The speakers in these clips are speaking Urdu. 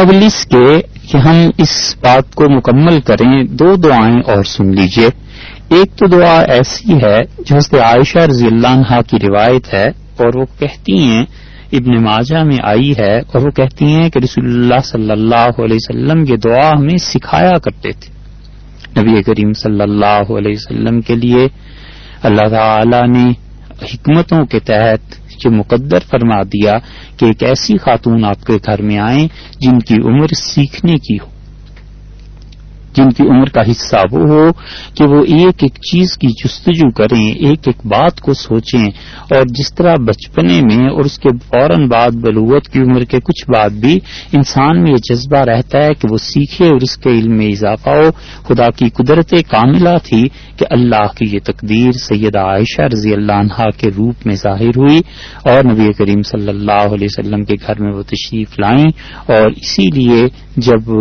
قبل اس کے کہ ہم اس بات کو مکمل کریں، دو دعائیں اور سن لیجیے۔ ایک تو دعا ایسی ہے جو حضرت عائشہ رضی اللہ عنہ کی روایت ہے اور وہ کہتی ہیں، ابن ماجہ میں آئی ہے اور وہ کہتی ہیں کہ رسول اللہ صلی اللہ علیہ وسلم یہ دعا ہمیں سکھایا کرتے تھے۔ نبی کریم صلی اللہ علیہ وسلم کے لیے اللہ تعالی نے حکمتوں کے تحت یہ مقدر فرما دیا کہ ایک ایسی خاتون آپ کے گھر میں آئیں جن کی عمر سیکھنے کی ہو۔ جن کی عمر کا حصہ وہ ہو کہ وہ ایک ایک چیز کی جستجو کریں، ایک ایک بات کو سوچیں۔ اور جس طرح بچپنے میں اور اس کے فوراً بعد بلوت کی عمر کے کچھ بعد بھی انسان میں یہ جذبہ رہتا ہے کہ وہ سیکھے اور اس کے علم میں اضافہ ہو۔ خدا کی قدرت کاملہ تھی کہ اللہ کی یہ تقدیر سید عائشہ رضی اللہ عنہا کے روپ میں ظاہر ہوئی اور نبی کریم صلی اللہ علیہ وسلم کے گھر میں وہ تشریف لائیں۔ اور اسی لیے جب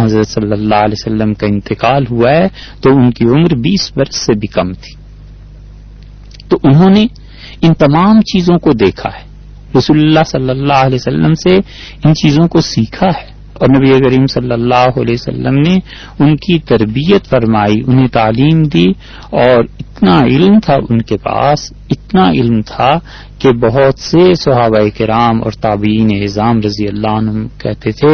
حضرت صلی اللہ علیہ وسلم کا انتقال ہوا ہے تو ان کی عمر بیس برس سے بھی کم تھی۔ تو انہوں نے ان تمام چیزوں کو دیکھا ہے۔ رسول اللہ صلی اللہ علیہ وسلم سے ان چیزوں کو سیکھا ہے۔ اور نبی کریم صلی اللہ علیہ وسلم نے ان کی تربیت فرمائی، انہیں تعلیم دی اور اتنا علم تھا ان کے پاس، اتنا علم تھا کہ بہت سے صحابہ کرام اور تابعین اعظام رضی اللہ عنہ کہتے تھے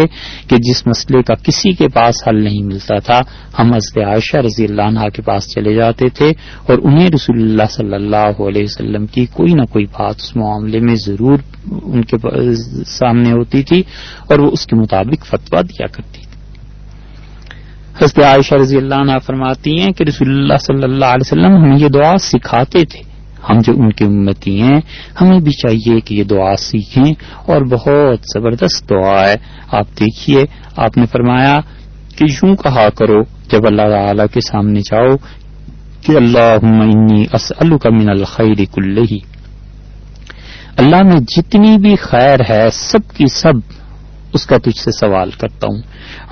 کہ جس مسئلے کا کسی کے پاس حل نہیں ملتا تھا، ہم حضرت عائشہ رضی اللہ عنہ کے پاس چلے جاتے تھے اور انہیں رسول اللہ صلی اللہ علیہ وسلم کی کوئی نہ کوئی بات اس معاملے میں ضرور ان کے سامنے ہوتی تھی اور وہ اس کے مطابق فتویٰ دیا کرتی تھی حضرت عائشہ رضی اللہ عنہ فرماتی ہیں کہ رسول اللہ صلی اللہ علیہ وسلم ہمیں یہ دعا سکھاتے تھے۔ ہم جو ان کی امتی ہیں، ہمیں بھی چاہیے کہ یہ دعا سیکھیں اور بہت زبردست دعا ہے۔ آپ دیکھیے، آپ نے فرمایا کہ یوں کہا کرو، جب اللہ تعالی کے سامنے جاؤ کہ اللہ کا من الخیر کل اللہ میں جتنی بھی خیر ہے، سب کی سب اس کا تجھ سے سوال کرتا ہوں۔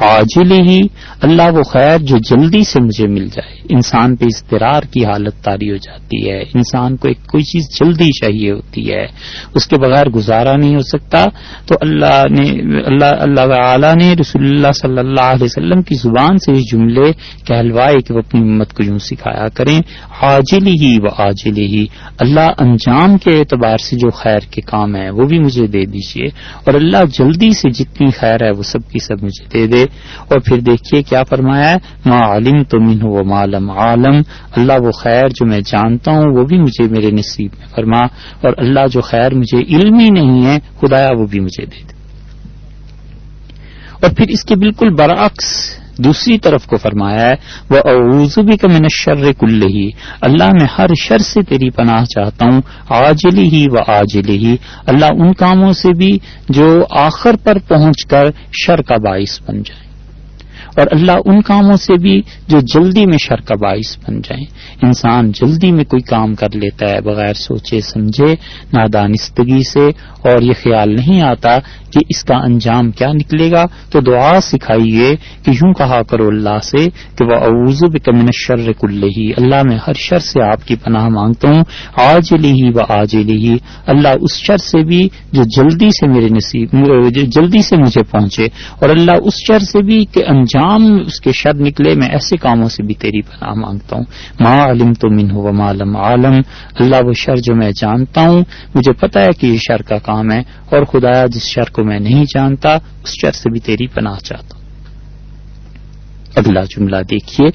عاجل ہی اللہ وہ خیر جو جلدی سے مجھے مل جائے۔ انسان پہ اضطرار کی حالت تاری ہو جاتی ہے۔ انسان کو ایک کوئی چیز جلدی چاہیے ہوتی ہے۔ اس کے بغیر گزارا نہیں ہو سکتا۔ تو اللہ نے، اللہ اللہ نے رسول اللہ صلی اللہ علیہ وسلم کی زبان سے یہ جملے کہلوائے کہ وہ اپنی امت کو یوں سکھایا کریں۔ عاجل ہی و عاجل ہی۔ اللہ انجام کے اعتبار سے جو خیر کے کام ہے وہ بھی مجھے دے دیجیے اور اللہ جلدی سے جتنی خیر ہے وہ سب کی سب مجھے دے دے اور پھر دیکھیے کیا فرمایا ہے؟ ما عالم تو من و معلم عالم اللہ وہ خیر جو میں جانتا ہوں، وہ بھی مجھے میرے نصیب میں فرما۔ اور اللہ جو خیر مجھے علم ہی نہیں ہے، خدایا وہ بھی مجھے دے دے۔ اور پھر اس کے بالکل برعکس دوسری طرف کو فرمایا ہے وہ اوزبی کا میں شر کل ہی اللہ میں ہر شر سے تیری پناہ چاہتا ہوں آجلی ہی و آجلی ہی اللہ ان کاموں سے بھی جو آخر پر پہنچ کر شر کا باعث بن جائے۔ اور اللہ ان کاموں سے بھی جو جلدی میں شر کا باعث بن جائیں۔ انسان جلدی میں کوئی کام کر لیتا ہے، بغیر سوچے سمجھے، نادانستگی سے، اور یہ خیال نہیں آتا کہ اس کا انجام کیا نکلے گا۔ تو دعا سکھائیے کہ یوں کہا کرو اللہ سے کہ وہ اوزو بکمن شر کل ہی اللہ میں ہر شر سے آپ کی پناہ مانگتا ہوں۔ آج لی و آج لی اللہ اس شر سے بھی جو جلدی سے میرے نصیب جلدی سے مجھے پہنچے، اور اللہ اس شر سے بھی کہ انجام اس کے شر نکلے، میں ایسے کاموں سے بھی تیری پناہ مانگتا ہوں۔ ما علم تو من ہو معلوم عالم اللہ وہ شر جو میں جانتا ہوں، مجھے پتا ہے کہ یہ شر کا کام ہے، اور خدایا جس شر کو میں نہیں جانتا، اس شر سے بھی تیری پناہ چاہتا ہوں۔ اگلا جملہ دیکھیے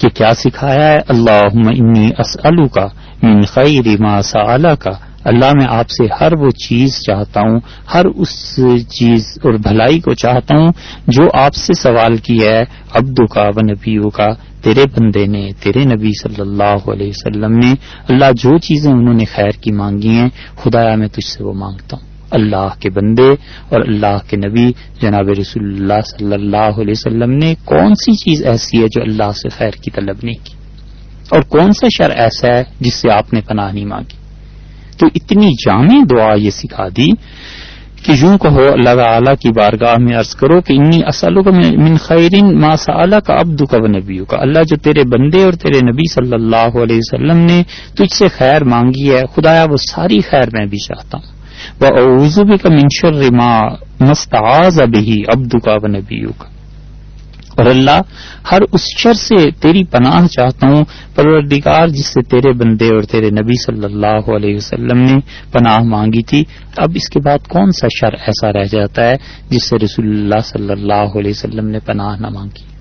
کہ کیا سکھایا ہے؟ اللہ انی اسلو کا من خیر ما سا کا اللہ میں آپ سے ہر وہ چیز چاہتا ہوں، ہر اس چیز اور بھلائی کو چاہتا ہوں جو آپ سے سوال کیا ہے ابدو کا و نبیوں کا تیرے بندے نے، تیرے نبی صلی اللہ علیہ وسلم نے۔ اللہ جو چیزیں انہوں نے خیر کی مانگی ہیں، خدایا میں تجھ سے وہ مانگتا ہوں۔ اللہ کے بندے اور اللہ کے نبی، جناب رسول اللہ صلی اللہ علیہ وسلم نے کون سی چیز ایسی ہے جو اللہ سے خیر کی طلب نہیں کی؟ اور کون سا شر ایسا ہے جس سے آپ نے پناہ نہیں مانگی؟ تو اتنی جامع دعا یہ سکھا دی کہ یوں کہو اللہ تعالیٰ کی بارگاہ میں عرض کرو کہ انی اسلو کا من خیرین ما سا کا ابد کا نبیوں کا اللہ جو تیرے بندے اور تیرے نبی صلی اللہ علیہ وسلم نے تجھ سے خیر مانگی ہے، خدایا وہ ساری خیر میں بھی چاہتا ہوں۔ وہ اوزب کا منشر رما مستعز ابھی ابدو کا و نبیو کا اور اللہ، ہر اس شر سے تیری پناہ چاہتا ہوں، پروردگار جس سے تیرے بندے اور تیرے نبی صلی اللہ علیہ وسلم نے پناہ مانگی تھی، اب اس کے بعد کون سا شر ایسا رہ جاتا ہے جس سے رسول اللہ صلی اللہ علیہ وسلم نے پناہ نہ مانگی؟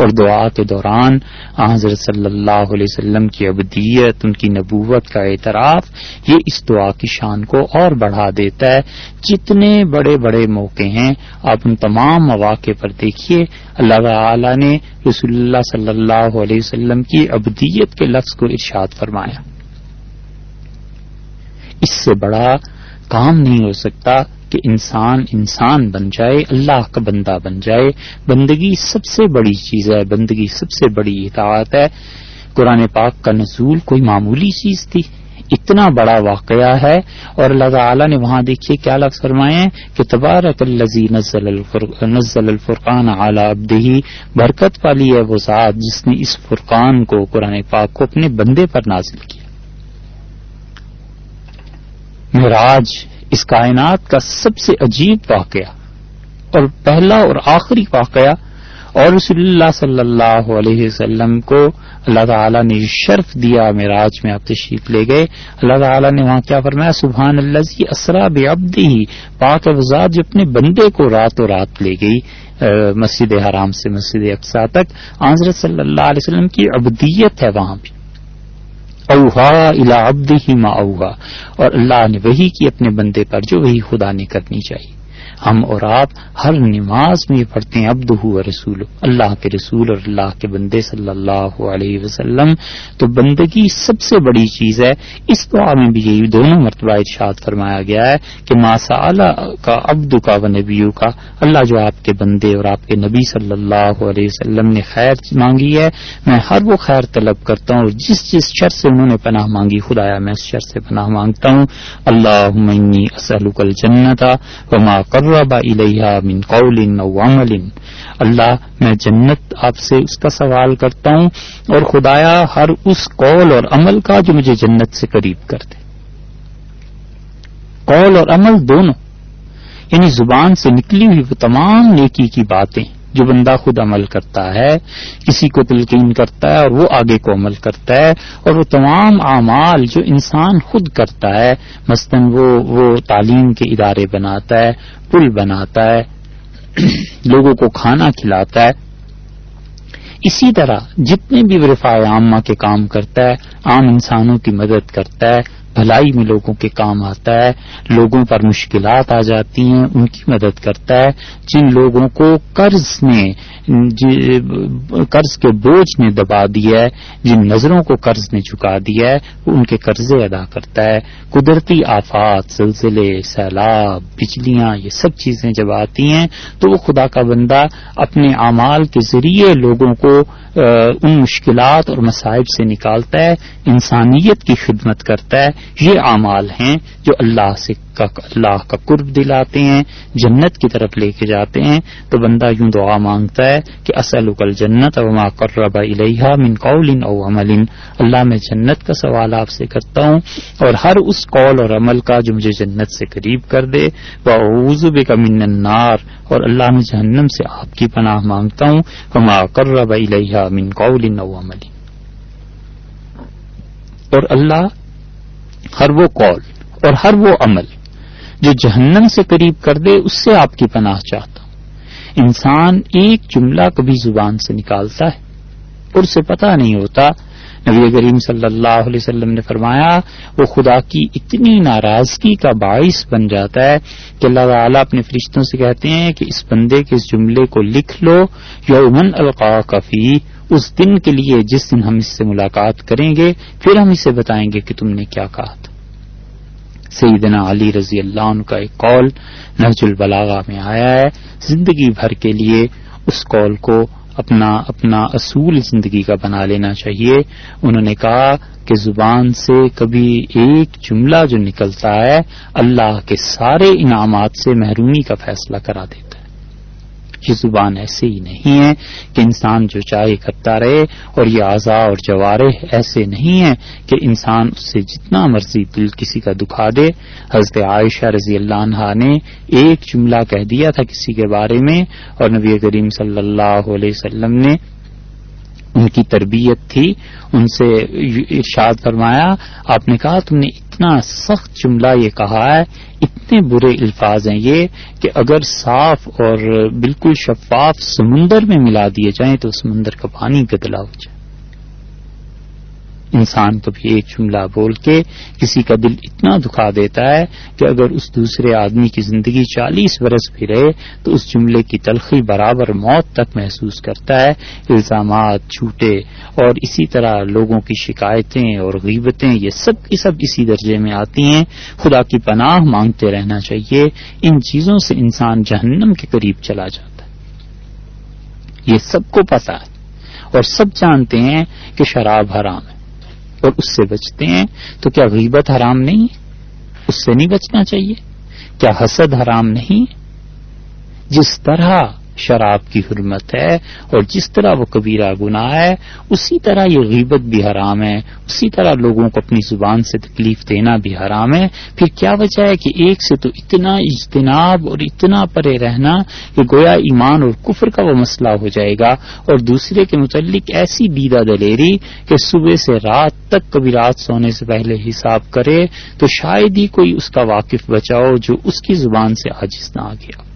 اور دعا کے دوران حضرت صلی اللہ علیہ وسلم کی ابدیت، ان کی نبوت کا اعتراف، یہ اس دعا کی شان کو اور بڑھا دیتا ہے۔ جتنے بڑے بڑے موقع ہیں، آپ ان تمام مواقع پر دیکھیے۔ اللہ تعالی نے رسول اللہ صلی اللہ علیہ وسلم کی ابدیت کے لفظ کو ارشاد فرمایا۔ اس سے بڑا کام نہیں ہو سکتا کہ انسان انسان بن جائے، اللہ کا بندہ بن جائے۔ بندگی سب سے بڑی چیز ہے، بندگی سب سے بڑی اطاعت ہے۔ قرآن پاک کا نزول کوئی معمولی چیز تھی، اتنا بڑا واقعہ ہے۔ اور اللہ تعالیٰ نے وہاں دیکھیے کیا لفظ فرمائے کہ تبارک الزی نزل الفرقان اعلی ابدہی برکت والی ہے وہ ذات جس نے اس فرقان کو، قرآن پاک کو اپنے بندے پر نازل کیا۔ مراج اس کائنات کا سب سے عجیب واقعہ اور پہلا اور آخری واقعہ اور رسول اللہ صلی اللہ علیہ وسلم کو اللہ تعالیٰ نے شرف دیا میراج میں آپ تشریف لے گئے۔ اللہ تعالیٰ نے وہاں کیا فرمایا؟ سبحان اللہ جی اسرا بے ابدی ہی پاک وزاد جو اپنے بندے کو رات و رات لے گئی مسجد حرام سے مسجد اقسا تک۔ حضرت صلی اللہ علیہ وسلم کی ابدیت ہے وہاں بھی۔ اوہا الا ابد ہی ما اوہا اور اللہ نے وہی کی اپنے بندے پر جو وہی خدا نے کرنی چاہیے۔ ہم اور آپ ہر نماز میں پڑھتے ہیں ابد ہو رسول اللہ کے رسول اور اللہ کے بندے صلی اللہ علیہ وسلم۔ تو بندگی سب سے بڑی چیز ہے۔ اس دعا میں بھی یہی دونوں مرتبہ ارشاد فرمایا گیا ہے کہ ماسا کا ابد کا و نبیو کا، اللہ جو آپ کے بندے اور آپ کے نبی صلی اللہ علیہ وسلم نے خیر مانگی ہے، میں ہر وہ خیر طلب کرتا ہوں اور جس جس شر سے انہوں نے پناہ مانگی، خدایا میں اس شر سے پناہ مانگتا ہوں۔ اللہ اسلک الجنتا وما کر من قول او عمل۔ اللہ، میں جنت آپ سے اس کا سوال کرتا ہوں اور خدایا ہر اس قول اور عمل کا جو مجھے جنت سے قریب کر دے۔ قول اور عمل دونوں یعنی زبان سے نکلی ہوئی وہ تمام نیکی کی باتیں۔ جو بندہ خود عمل کرتا ہے، کسی کو تلقین کرتا ہے اور وہ آگے کو عمل کرتا ہے اور وہ تمام اعمال جو انسان خود کرتا ہے، مثلاً وہ وہ تعلیم کے ادارے بناتا ہے، پل بناتا ہے، لوگوں کو کھانا کھلاتا ہے، اسی طرح جتنے بھی رفاع عامہ کے کام کرتا ہے، عام انسانوں کی مدد کرتا ہے بھلائی میں لوگوں کے کام آتا ہے، لوگوں پر مشکلات آ جاتی ہیں، ان کی مدد کرتا ہے۔ جن لوگوں کو قرض نے جی، قرض کے بوجھ نے دبا دیا ہے، جن نظروں کو قرض نے چکا دیا ہے، وہ ان کے قرضے ادا کرتا ہے۔ قدرتی آفات سلسلے سیلاب، بجلیاں، یہ سب چیزیں جب آتی ہیں، تو وہ خدا کا بندہ اپنے اعمال کے ذریعے لوگوں کو ان مشکلات اور مصائب سے نکالتا ہے، انسانیت کی خدمت کرتا ہے۔ یہ اعمال ہیں جو اللہ سے اللہ کا قرب دلاتے ہیں، جنت کی طرف لے کے جاتے ہیں۔ تو بندہ یوں دعا مانگتا ہے کہ اصل اکل جنت ما قرب الیہ من قول او عمل۔ اللہ میں جنت کا سوال آپ سے کرتا ہوں اور ہر اس قول اور عمل کا جو مجھے جنت سے قریب کر دے۔ وہ کا من النار۔ اور اللہ میں جہنم سے آپ کی پناہ مانگتا ہوں۔ وما قرب الیہ من قول او عمل۔ اور اللہ ہر وہ قول اور ہر وہ عمل جو جہنم سے قریب کر دے، اس سے آپ کی پناہ چاہتا ہوں۔ انسان ایک جملہ کبھی زبان سے نکالتا ہے، اور اسے پتا نہیں ہوتا۔ نبی کریم صلی اللہ علیہ وسلم نے فرمایا، وہ خدا کی اتنی ناراضگی کا باعث بن جاتا ہے کہ اللہ تعالیٰ اپنے فرشتوں سے کہتے ہیں کہ اس بندے کے اس جملے کو لکھ لو، یومن القا کفی اس دن کے لیے جس دن ہم اس سے ملاقات کریں گے، پھر ہم اسے بتائیں گے کہ تم نے کیا کہا۔ سیدنا علی رضی اللہ عنہ کا ایک قول نہج البلاغا میں آیا ہے۔ زندگی بھر کے لیے اس قول کو اپنا اپنا اصول زندگی کا بنا لینا چاہیے۔ انہوں نے کہا کہ زبان سے کبھی ایک جملہ جو نکلتا ہے، اللہ کے سارے انعامات سے محرومی کا فیصلہ کرا دیتا ہے۔ یہ زبان ایسے ہی نہیں ہے کہ انسان جو چاہے کرتا رہے اور یہ اعضاء اور جوارے ایسے نہیں ہیں کہ انسان اس سے جتنا مرضی دل کسی کا دکھا دے۔ حضرت عائشہ رضی اللہ عنہ نے ایک جملہ کہہ دیا تھا کسی کے بارے میں اور نبی کریم صلی اللہ علیہ وسلم نے ان کی تربیت تھی۔ ان سے ارشاد فرمایا، آپ نے کہا تم نے اتنا سخت جملہ یہ کہا ہے کتنے برے الفاظ ہیں یہ کہ اگر صاف اور بالکل شفاف سمندر میں ملا دیے جائیں تو سمندر کا پانی گدلا ہو جائے۔ انسان کبھی ایک جملہ بول کے کسی کا دل اتنا دکھا دیتا ہے کہ اگر اس دوسرے آدمی کی زندگی چالیس برس بھی رہے تو اس جملے کی تلخی برابر موت تک محسوس کرتا ہے، الزامات چھوٹے اور اسی طرح لوگوں کی شکایتیں اور غیبتیں، یہ سب کی سب اسی درجے میں آتی ہیں۔ خدا کی پناہ مانگتے رہنا چاہیے۔ ان چیزوں سے انسان جہنم کے قریب چلا جاتا ہے۔ یہ سب کو پتا ہے اور سب جانتے ہیں کہ شراب حرام ہے۔ اور اس سے بچتے ہیں تو کیا غیبت حرام نہیں؟ اس سے نہیں بچنا چاہیے۔ کیا حسد حرام نہیں؟ جس طرح شراب کی حرمت ہے اور جس طرح وہ کبیرہ گناہ ہے، اسی طرح یہ غیبت بھی حرام ہے۔ اسی طرح لوگوں کو اپنی زبان سے تکلیف دینا بھی حرام ہے۔ پھر کیا وجہ ہے کہ ایک سے تو اتنا اجتناب اور اتنا پرے رہنا کہ گویا ایمان اور کفر کا وہ مسئلہ ہو جائے گا۔ اور دوسرے کے متعلق ایسی دیدہ دلیری کہ صبح سے رات تک کبھی رات سونے سے پہلے حساب کرے تو شاید ہی کوئی اس کا واقف بچاؤ جو اس کی زبان سے آجز نہ آ گیا۔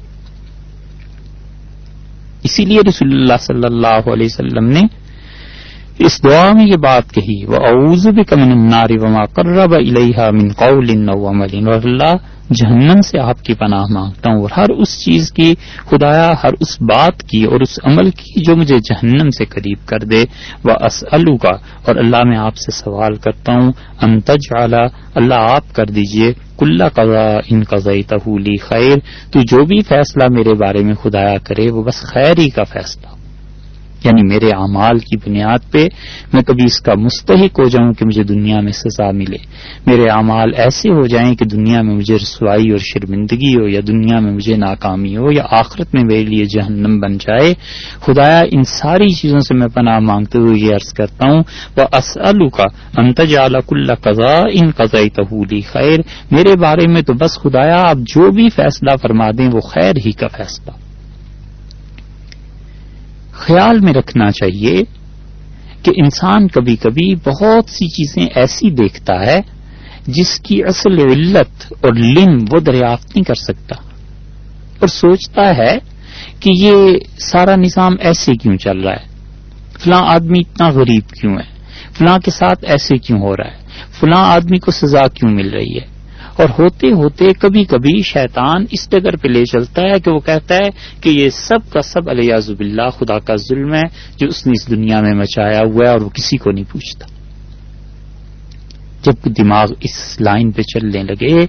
اسی لیے رسول اللہ صلی اللہ علیہ وسلم نے اس دعا میں یہ بات کہی وہ اوز بھی کمن ناری وما کرب الحا من قول اللہ جہنم سے آپ کی پناہ مانگتا ہوں اور ہر اس چیز کی خدایا، ہر اس بات کی اور اس عمل کی جو مجھے جہنم سے قریب کر دے۔ وہ اسلو کا اور اللہ میں آپ سے سوال کرتا ہوں انتج اعلی اللہ آپ کر دیجیے۔ کلّا قضا، ان قزئی تہولی خیر، تو جو بھی فیصلہ میرے بارے میں خدایا کرے، وہ بس خیر ہی کا فیصلہ یعنی میرے اعمال کی بنیاد پہ میں کبھی اس کا مستحق ہو جاؤں کہ مجھے دنیا میں سزا ملے۔ میرے اعمال ایسے ہو جائیں کہ دنیا میں مجھے رسوائی اور شرمندگی ہو یا دنیا میں مجھے ناکامی ہو یا آخرت میں میرے لیے جہنم بن جائے۔ خدایا، ان ساری چیزوں سے میں پناہ مانگتے ہوئے یہ عرض کرتا ہوں وہ اسلو کا انتج اللہ قزا ان قزائی تہولی خیر میرے بارے میں تو بس خدایا، آپ جو بھی فیصلہ فرما دیں، وہ خیر ہی کا فیصلہ۔ خیال میں رکھنا چاہیے کہ انسان کبھی کبھی بہت سی چیزیں ایسی دیکھتا ہے جس کی اصل علت اور لم وہ دریافت نہیں کر سکتا اور سوچتا ہے کہ یہ سارا نظام ایسے کیوں چل رہا ہے؟ فلاں آدمی اتنا غریب کیوں ہے؟ فلاں کے ساتھ ایسے کیوں ہو رہا ہے؟ فلاں آدمی کو سزا کیوں مل رہی ہے؟ اور ہوتے ہوتے کبھی کبھی شیطان اس ڈگر پہ لے چلتا ہے کہ وہ کہتا ہے کہ یہ سب کا سب علیہ زب اللہ خدا کا ظلم ہے، جو اس نے اس دنیا میں مچایا ہوا ہے اور وہ کسی کو نہیں پوچھتا۔ جب دماغ اس لائن پہ چلنے لگے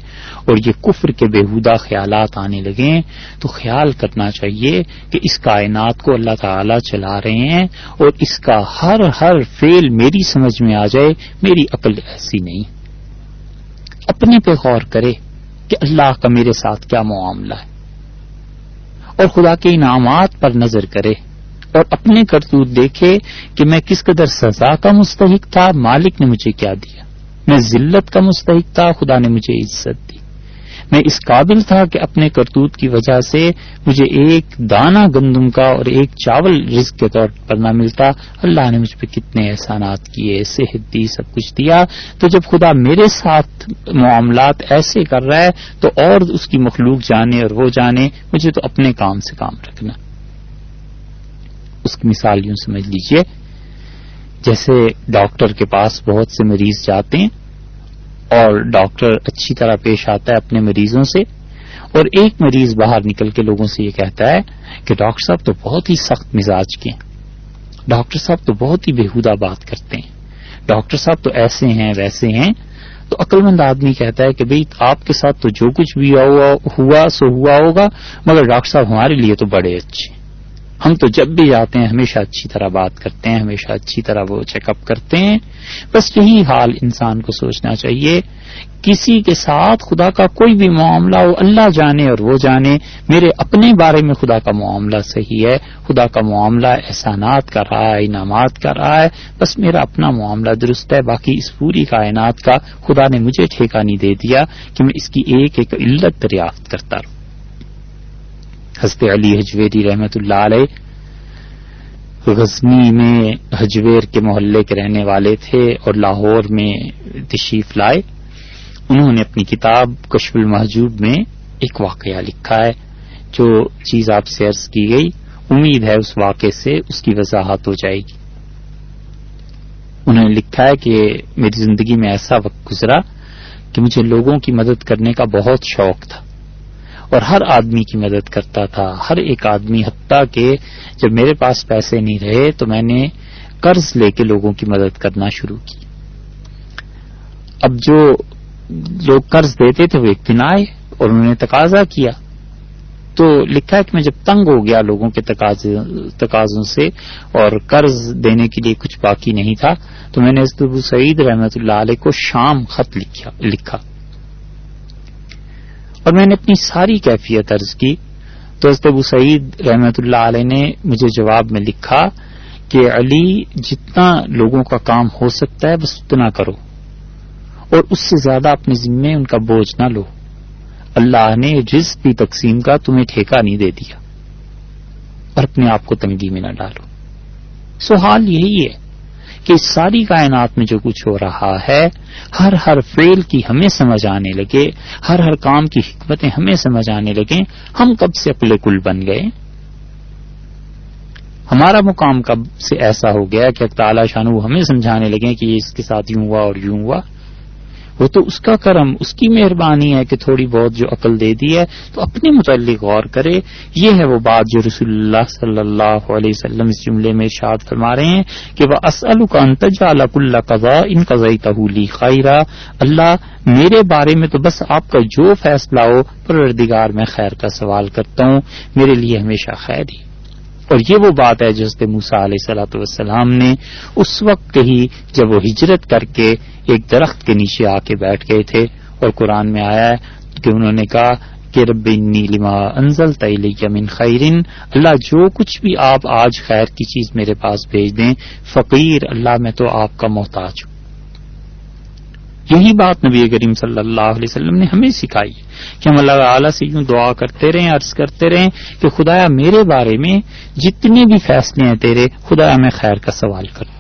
اور یہ کفر کے بےحودہ خیالات آنے لگے، تو خیال کرنا چاہیے کہ اس کائنات کو اللہ تعالی چلا رہے ہیں اور اس کا ہر ہر فیل میری سمجھ میں آ جائے، میری عقل ایسی نہیں۔ اپنے پہ غور کرے کہ اللہ کا میرے ساتھ کیا معاملہ ہے۔ اور خدا کے انعامات پر نظر کرے اور اپنے کرتوت دیکھے کہ میں کس قدر سزا کا مستحق تھا، مالک نے مجھے کیا دیا۔ میں ذلت کا مستحق تھا، خدا نے مجھے عزت دی۔ میں اس قابل تھا کہ اپنے کرتوت کی وجہ سے مجھے ایک دانہ گندم کا اور ایک چاول رزق کے طور پر نہ ملتا۔ اللہ نے مجھ پہ کتنے احسانات کیے، صحت دی، سب کچھ دیا۔ تو جب خدا میرے ساتھ معاملات ایسے کر رہا ہے، تو اور اس کی مخلوق جانے اور وہ جانے، مجھے تو اپنے کام سے کام رکھنا۔ اس کی مثال یوں سمجھ لیجیے، جیسے ڈاکٹر کے پاس بہت سے مریض جاتے ہیں اور ڈاکٹر اچھی طرح پیش آتا ہے اپنے مریضوں سے اور ایک مریض باہر نکل کے لوگوں سے یہ کہتا ہے کہ ڈاکٹر صاحب تو بہت ہی سخت مزاج کے ہیں۔ ڈاکٹر صاحب تو بہت ہی بےحدہ بات کرتے ہیں۔ ڈاکٹر صاحب تو ایسے ہیں، ویسے ہیں۔ تو عقل مند آدمی کہتا ہے کہ بھئی آپ کے ساتھ تو جو کچھ بھی ہوا سو ہوا ہوگا، مگر ڈاکٹر صاحب ہمارے لیے تو بڑے اچھے ہم تو جب بھی جاتے ہیں، ہمیشہ اچھی طرح بات کرتے ہیں، ہمیشہ اچھی طرح وہ چیک اپ کرتے ہیں۔ بس یہی حال انسان کو سوچنا چاہیے۔ کسی کے ساتھ خدا کا کوئی بھی معاملہ ہو، اللہ جانے اور وہ جانے۔ میرے اپنے بارے میں خدا کا معاملہ صحیح ہے۔ خدا کا معاملہ احسانات کا رہا ہے، انعامات کا رہا ہے۔ بس میرا اپنا معاملہ درست ہے، باقی اس پوری کائنات کا خدا نے مجھے ٹھیکہ نہیں دے دیا کہ میں اس کی ایک ایک علت دریافت کرتا رہوں۔ حضرت علی حجویری رحمت اللہ علیہ غزنی میں حجویر کے محلے کے رہنے والے تھے اور لاہور میں تشریف لائے۔ انہوں نے اپنی کتاب کشف المحجوب میں ایک واقعہ لکھا ہے، جو چیز آپ سے عرض کی گئی۔ امید ہے اس واقعے سے اس کی وضاحت ہو جائے گی۔ انہوں نے لکھا ہے کہ میری زندگی میں ایسا وقت گزرا کہ مجھے لوگوں کی مدد کرنے کا بہت شوق تھا۔ اور ہر آدمی کی مدد کرتا تھا۔ ہر ایک آدمی، حتیٰ کہ جب میرے پاس پیسے نہیں رہے تو میں نے قرض لے کے لوگوں کی مدد کرنا شروع کی۔ اب جو لوگ قرض دیتے تھے وہ ایک دن آئے اور انہوں نے تقاضا کیا۔ تو لکھا ہے کہ میں جب تنگ ہو گیا لوگوں کے تقاضوں سے اور قرض دینے کے لیے کچھ باقی نہیں تھا، تو میں نے ابو سعید رحمت اللہ علیہ کو شام خط لکھا۔ اور میں نے اپنی ساری کیفیت عرض کی۔ تو حضرت ابو سعید رحمت اللہ علیہ نے مجھے جواب میں لکھا کہ علی جتنا لوگوں کا کام ہو سکتا ہے بس اتنا کرو اور اس سے زیادہ اپنے ذمے ان کا بوجھ نہ لو۔ اللہ نے جس بھی تقسیم کا تمہیں ٹھیکہ نہیں دے دیا اور اپنے آپ کو تنگی میں نہ ڈالو۔ سو حال یہی ہے کہ ساری کائنات میں جو کچھ ہو رہا ہے، ہر ہر فیل کی ہمیں سمجھ آنے لگے، ہر ہر کام کی حکمتیں ہمیں سمجھ آنے لگیں ہم کب سے اپلے کل بن گئے؟ ہمارا مقام کب سے ایسا ہو گیا کہ تعالی شانو ہمیں سمجھانے لگے کہ یہ اس کے ساتھ یوں ہوا اور یوں ہوا؟ وہ تو اس کا کرم، اس کی مہربانی ہے کہ تھوڑی بہت جو عقل دے دی ہے، تو اپنے متعلق غور کرے۔ یہ ہے وہ بات جو رسول اللہ صلی اللہ علیہ وسلم اس جملے میں ارشاد فرما رہے ہیں کہ وہ اسل کا انتجا اللہ قضا ان قزائی تہولی خیرہ اللہ، میرے بارے میں تو بس آپ کا جو فیصلہ ہو، پروردگار میں خیر کا سوال کرتا ہوں۔ میرے لیے ہمیشہ خیر ہی۔ اور یہ وہ بات ہے جس موسا علیہ صلاح والسلام نے اس وقت کہی جب وہ ہجرت کر کے ایک درخت کے نیچے آ کے بیٹھ گئے تھے اور قرآن میں آیا ہے کہ انہوں نے کہا کہ رب لما انزل من خیرن، اللہ جو کچھ بھی آپ آج خیر کی چیز میرے پاس بھیج دیں، فقیر، اللہ میں تو آپ کا محتاج ہوں۔ یہی بات نبی کریم صلی اللہ علیہ وسلم نے ہمیں سکھائی کہ ہم اللہ تعالیٰ سے یوں دعا کرتے رہیں، عرض کرتے رہیں کہ خدایا میرے بارے میں جتنے بھی فیصلے ہیں تیرے، خدایا میں خیر کا سوال کروں۔